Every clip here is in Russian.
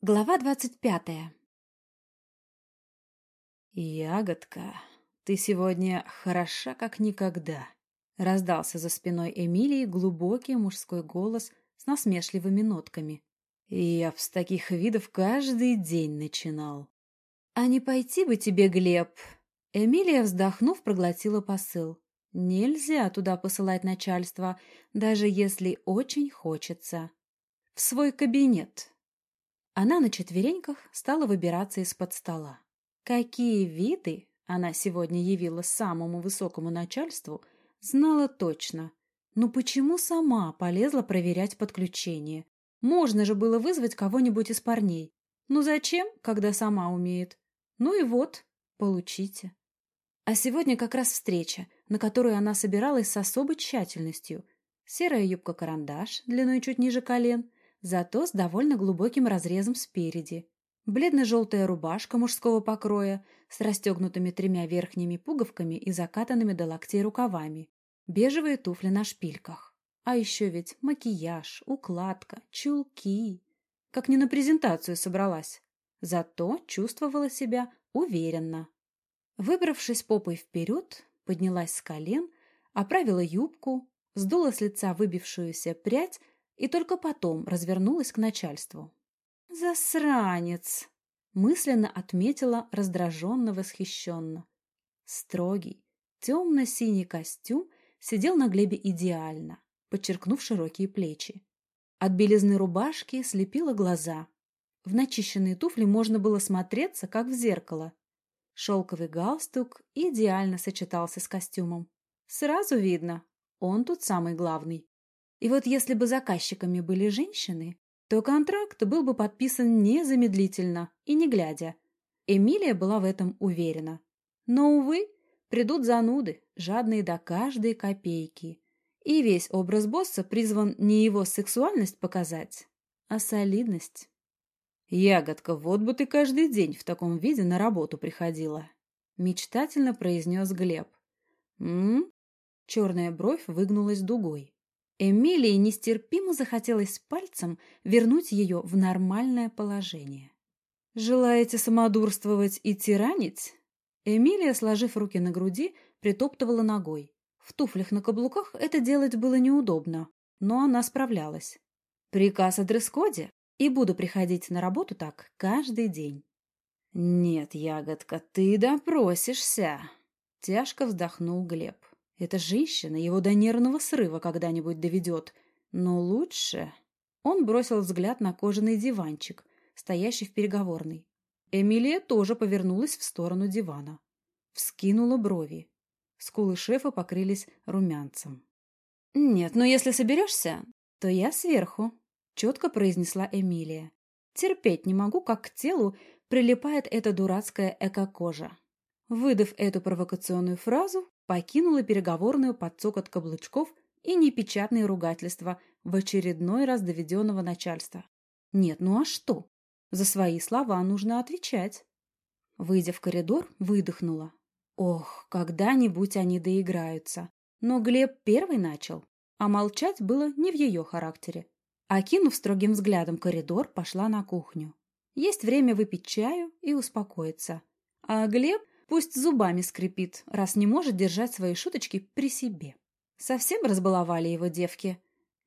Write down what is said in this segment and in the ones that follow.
Глава двадцать пятая. «Ягодка, ты сегодня хороша как никогда», — раздался за спиной Эмилии глубокий мужской голос с насмешливыми нотками. «Я б с таких видов каждый день начинал». «А не пойти бы тебе, Глеб?» Эмилия, вздохнув, проглотила посыл. «Нельзя туда посылать начальство, даже если очень хочется. В свой кабинет». Она на четвереньках стала выбираться из-под стола. Какие виды она сегодня явила самому высокому начальству, знала точно. Но почему сама полезла проверять подключение? Можно же было вызвать кого-нибудь из парней. Ну зачем, когда сама умеет? Ну и вот, получите. А сегодня как раз встреча, на которую она собиралась с особой тщательностью. Серая юбка-карандаш длиной чуть ниже колен – зато с довольно глубоким разрезом спереди. Бледно-желтая рубашка мужского покроя с расстегнутыми тремя верхними пуговками и закатанными до локтей рукавами. Бежевые туфли на шпильках. А еще ведь макияж, укладка, чулки. Как не на презентацию собралась. Зато чувствовала себя уверенно. Выбравшись попой вперед, поднялась с колен, оправила юбку, сдула с лица выбившуюся прядь и только потом развернулась к начальству. «Засранец!» — мысленно отметила раздраженно восхищенно. Строгий, темно-синий костюм сидел на Глебе идеально, подчеркнув широкие плечи. От белизны рубашки слепило глаза. В начищенные туфли можно было смотреться, как в зеркало. Шелковый галстук идеально сочетался с костюмом. Сразу видно, он тут самый главный. И вот если бы заказчиками были женщины, то контракт был бы подписан незамедлительно и не глядя. Эмилия была в этом уверена. Но, увы, придут зануды, жадные до каждой копейки. И весь образ босса призван не его сексуальность показать, а солидность. «Ягодка, вот бы ты каждый день в таком виде на работу приходила», — мечтательно произнес Глеб. «М?», Черная бровь выгнулась дугой. Эмилии нестерпимо захотелось пальцем вернуть ее в нормальное положение. «Желаете самодурствовать и тиранить?» Эмилия, сложив руки на груди, притоптывала ногой. В туфлях на каблуках это делать было неудобно, но она справлялась. «Приказ о дресс-коде, и буду приходить на работу так каждый день». «Нет, ягодка, ты допросишься!» Тяжко вздохнул Глеб. Эта женщина его до нервного срыва когда-нибудь доведет. Но лучше... Он бросил взгляд на кожаный диванчик, стоящий в переговорной. Эмилия тоже повернулась в сторону дивана. Вскинула брови. Скулы шефа покрылись румянцем. «Нет, но если соберешься, то я сверху», — четко произнесла Эмилия. «Терпеть не могу, как к телу прилипает эта дурацкая эко-кожа». Выдав эту провокационную фразу, покинула переговорную под цокот каблучков и непечатные ругательства в очередной раз доведенного начальства. Нет, ну а что? За свои слова нужно отвечать. Выйдя в коридор, выдохнула. Ох, когда-нибудь они доиграются. Но Глеб первый начал, а молчать было не в ее характере. Окинув строгим взглядом коридор, пошла на кухню. Есть время выпить чаю и успокоиться. А Глеб Пусть зубами скрипит, раз не может держать свои шуточки при себе. Совсем разбаловали его девки.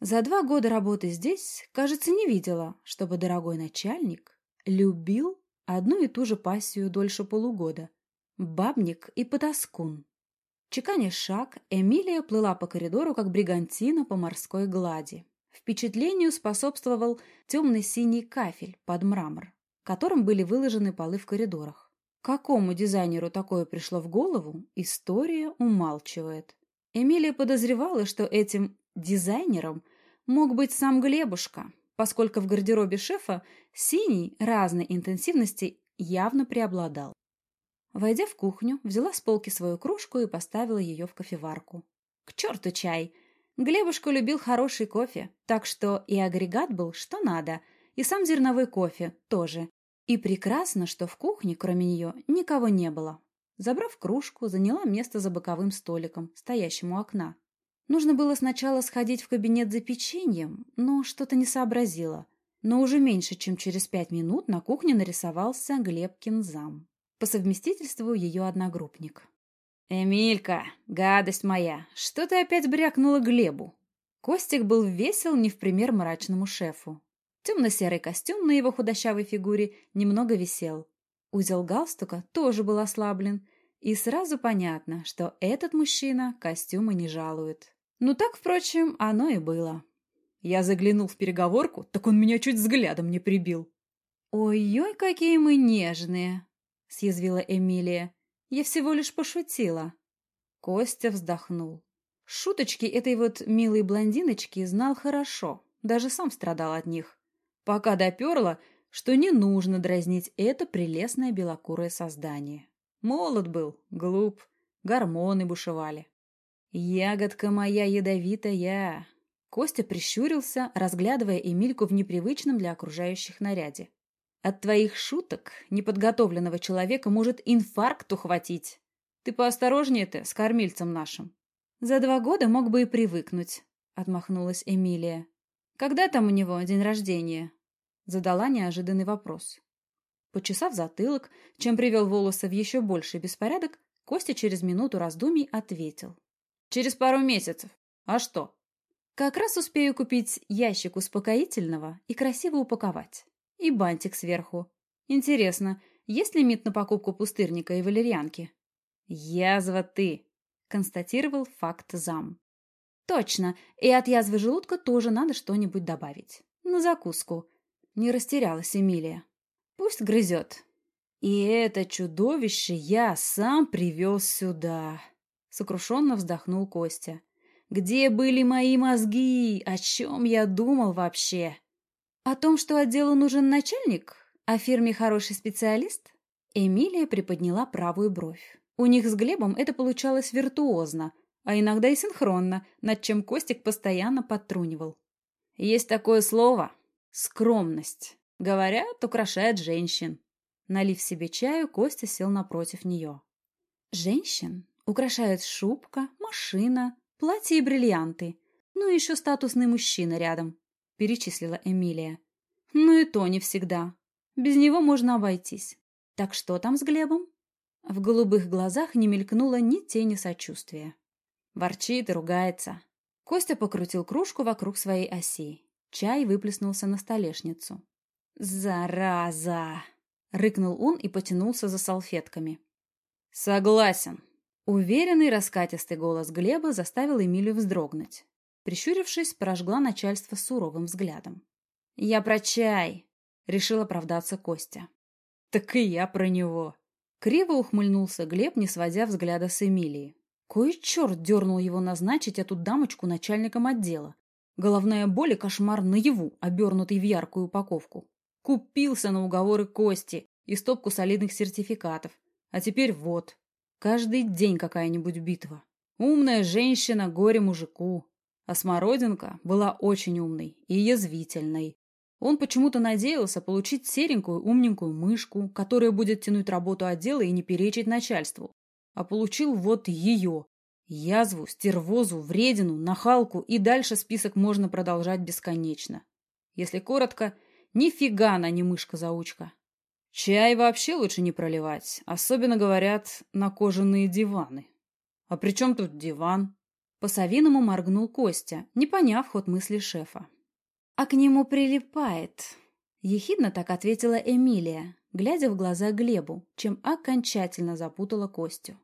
За два года работы здесь, кажется, не видела, чтобы дорогой начальник любил одну и ту же пассию дольше полугода. Бабник и потаскун. Чеканя шаг, Эмилия плыла по коридору, как бригантина по морской глади. Впечатлению способствовал темный синий кафель под мрамор, которым были выложены полы в коридорах. Какому дизайнеру такое пришло в голову, история умалчивает. Эмилия подозревала, что этим дизайнером мог быть сам Глебушка, поскольку в гардеробе шефа синий разной интенсивности явно преобладал. Войдя в кухню, взяла с полки свою кружку и поставила ее в кофеварку. К черту чай! Глебушка любил хороший кофе, так что и агрегат был что надо, и сам зерновой кофе тоже. И прекрасно, что в кухне, кроме нее, никого не было. Забрав кружку, заняла место за боковым столиком, стоящим у окна. Нужно было сначала сходить в кабинет за печеньем, но что-то не сообразила. Но уже меньше, чем через пять минут на кухне нарисовался Глеб Кинзам, по совместительству ее одногруппник. «Эмилька, гадость моя, что ты опять брякнула Глебу?» Костик был весел не в пример мрачному шефу. Темно-серый костюм на его худощавой фигуре немного висел. Узел галстука тоже был ослаблен, и сразу понятно, что этот мужчина костюмы не жалует. Ну так, впрочем, оно и было. Я заглянул в переговорку, так он меня чуть взглядом не прибил. «Ой-ой, какие мы нежные!» — съязвила Эмилия. «Я всего лишь пошутила». Костя вздохнул. Шуточки этой вот милой блондиночки знал хорошо, даже сам страдал от них. Пока доперла, что не нужно дразнить это прелестное белокурое создание. Молод был, глуп, гормоны бушевали. «Ягодка моя ядовитая!» Костя прищурился, разглядывая Эмильку в непривычном для окружающих наряде. «От твоих шуток неподготовленного человека может инфаркт ухватить. Ты поосторожнее ты с кормильцем нашим». «За два года мог бы и привыкнуть», — отмахнулась Эмилия. «Когда там у него день рождения?» Задала неожиданный вопрос. Почесав затылок, чем привел волосы в еще больший беспорядок, Костя через минуту раздумий ответил. «Через пару месяцев. А что?» «Как раз успею купить ящик успокоительного и красиво упаковать. И бантик сверху. Интересно, есть лимит на покупку пустырника и валерьянки?» «Язва ты!» — констатировал факт зам. «Точно, и от язвы желудка тоже надо что-нибудь добавить. На закуску». Не растерялась Эмилия. «Пусть грызет». «И это чудовище я сам привез сюда», — сокрушенно вздохнул Костя. «Где были мои мозги? О чем я думал вообще?» «О том, что отделу нужен начальник? А фирме хороший специалист?» Эмилия приподняла правую бровь. У них с Глебом это получалось виртуозно, а иногда и синхронно, над чем Костик постоянно подтрунивал. Есть такое слово — скромность. Говорят, украшает женщин. Налив себе чаю, Костя сел напротив нее. Женщин украшают шубка, машина, платье и бриллианты. Ну и еще статусный мужчина рядом, перечислила Эмилия. Ну и то не всегда. Без него можно обойтись. Так что там с Глебом? В голубых глазах не мелькнуло ни тени сочувствия. Ворчит и ругается. Костя покрутил кружку вокруг своей оси. Чай выплеснулся на столешницу. «Зараза!» — рыкнул он и потянулся за салфетками. «Согласен!» Уверенный раскатистый голос Глеба заставил Эмилию вздрогнуть. Прищурившись, прожгла начальство суровым взглядом. «Я про чай!» — решил оправдаться Костя. «Так и я про него!» Криво ухмыльнулся Глеб, не сводя взгляда с Эмилии. Кой черт дернул его назначить эту дамочку начальником отдела. Головная боль и кошмар наяву, обернутый в яркую упаковку. Купился на уговоры Кости и стопку солидных сертификатов. А теперь вот. Каждый день какая-нибудь битва. Умная женщина горе мужику. А Смородинка была очень умной и язвительной. Он почему-то надеялся получить серенькую умненькую мышку, которая будет тянуть работу отдела и не перечить начальству. А получил вот ее. Язву, стервозу, вредину, нахалку и дальше список можно продолжать бесконечно. Если коротко, нифига она не мышка-заучка. Чай вообще лучше не проливать, особенно, говорят, на кожаные диваны. А при чем тут диван? По-совиному моргнул Костя, не поняв ход мысли шефа а к нему прилипает. Ехидно так ответила Эмилия, глядя в глаза Глебу, чем окончательно запутала Костю.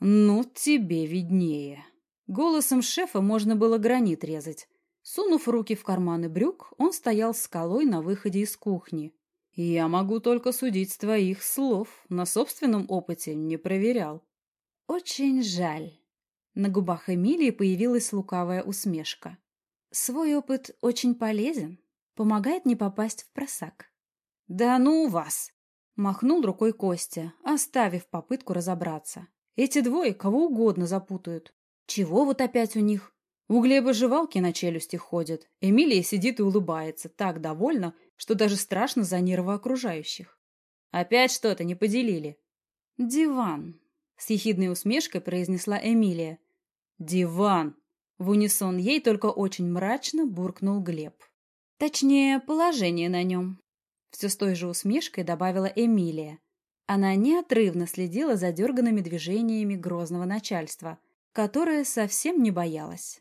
«Ну, тебе виднее». Голосом шефа можно было гранит резать. Сунув руки в карманы брюк, он стоял скалой на выходе из кухни. «Я могу только судить с твоих слов, на собственном опыте не проверял». «Очень жаль». На губах Эмилии появилась лукавая усмешка. Свой опыт очень полезен, помогает не попасть в просак. «Да ну вас!» — махнул рукой Костя, оставив попытку разобраться. «Эти двое кого угодно запутают. Чего вот опять у них? У Глеба жевалки на челюсти ходят. Эмилия сидит и улыбается, так довольна, что даже страшно за нервы окружающих. Опять что-то не поделили. «Диван», — с ехидной усмешкой произнесла Эмилия. «Диван», в унисон ей только очень мрачно буркнул Глеб. Точнее, положение на нем. Все с той же усмешкой добавила Эмилия. Она неотрывно следила за дерганными движениями грозного начальства, которое совсем не боялось.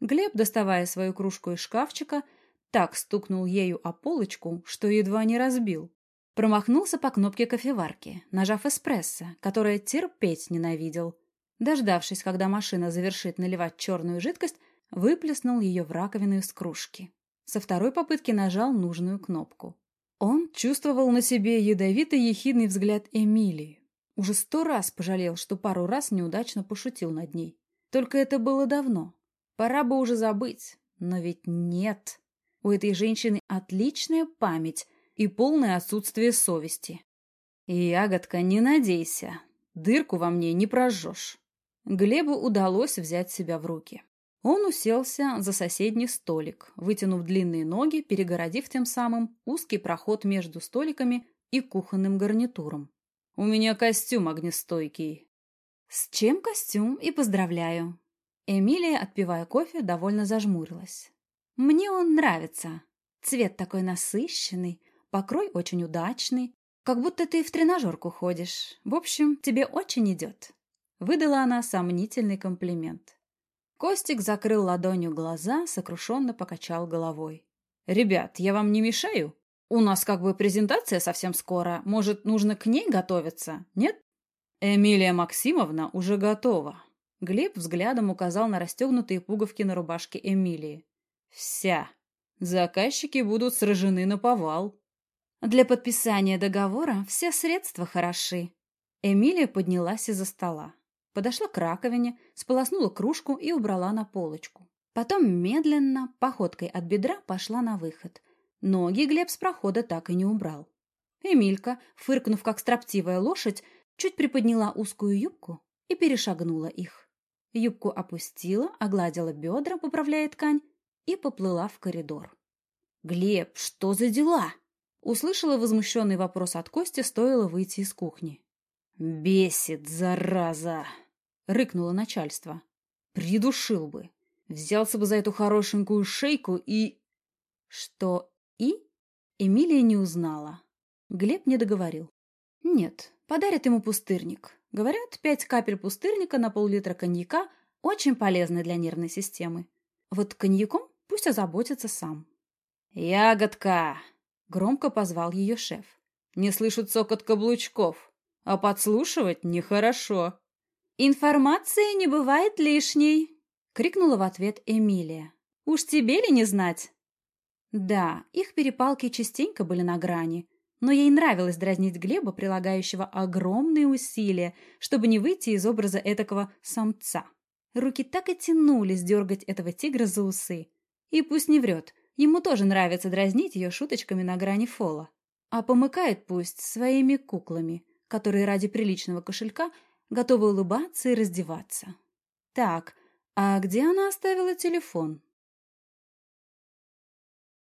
Глеб, доставая свою кружку из шкафчика, так стукнул ею о полочку, что едва не разбил. Промахнулся по кнопке кофеварки, нажав эспрессо, которое терпеть ненавидел. Дождавшись, когда машина завершит наливать черную жидкость, выплеснул ее в раковину из кружки. Со второй попытки нажал нужную кнопку. Он чувствовал на себе ядовитый ехидный взгляд Эмилии. Уже сто раз пожалел, что пару раз неудачно пошутил над ней. Только это было давно. Пора бы уже забыть. Но ведь нет. У этой женщины отличная память, и полное отсутствие совести. «Ягодка, не надейся, дырку во мне не прожжешь». Глебу удалось взять себя в руки. Он уселся за соседний столик, вытянув длинные ноги, перегородив тем самым узкий проход между столиками и кухонным гарнитуром. «У меня костюм огнестойкий». «С чем костюм и поздравляю». Эмилия, отпивая кофе, довольно зажмурилась. «Мне он нравится. Цвет такой насыщенный, Покрой очень удачный, как будто ты в тренажерку ходишь. В общем, тебе очень идет. Выдала она сомнительный комплимент. Костик закрыл ладонью глаза, сокрушенно покачал головой. «Ребят, я вам не мешаю? У нас как бы презентация совсем скоро. Может, нужно к ней готовиться, нет?» «Эмилия Максимовна уже готова». Глеб взглядом указал на расстегнутые пуговки на рубашке Эмилии. «Вся. Заказчики будут сражены на повал». Для подписания договора все средства хороши. Эмилия поднялась из-за стола. Подошла к раковине, сполоснула кружку и убрала на полочку. Потом медленно, походкой от бедра, пошла на выход. Ноги Глеб с прохода так и не убрал. Эмилька, фыркнув как строптивая лошадь, чуть приподняла узкую юбку и перешагнула их. Юбку опустила, огладила бедра, поправляя ткань, и поплыла в коридор. «Глеб, что за дела?» Услышала возмущенный вопрос от Кости, стоило выйти из кухни. «Бесит, зараза!» — рыкнуло начальство. «Придушил бы. Взялся бы за эту хорошенькую шейку и...» «Что и?» Эмилия не узнала. Глеб не договорил. «Нет, подарят ему пустырник. Говорят, пять капель пустырника на пол-литра коньяка очень полезны для нервной системы. Вот коньяком пусть озаботится сам». «Ягодка!» Громко позвал ее шеф. «Не слышу цокот каблучков, а подслушивать нехорошо». «Информация не бывает лишней!» — крикнула в ответ Эмилия. «Уж тебе ли не знать?» Да, их перепалки частенько были на грани, но ей нравилось дразнить Глеба, прилагающего огромные усилия, чтобы не выйти из образа этакого самца. Руки так и тянулись дергать этого тигра за усы. И пусть не врет, Ему тоже нравится дразнить ее шуточками на грани фола. А помыкает пусть своими куклами, которые ради приличного кошелька готовы улыбаться и раздеваться. Так, а где она оставила телефон?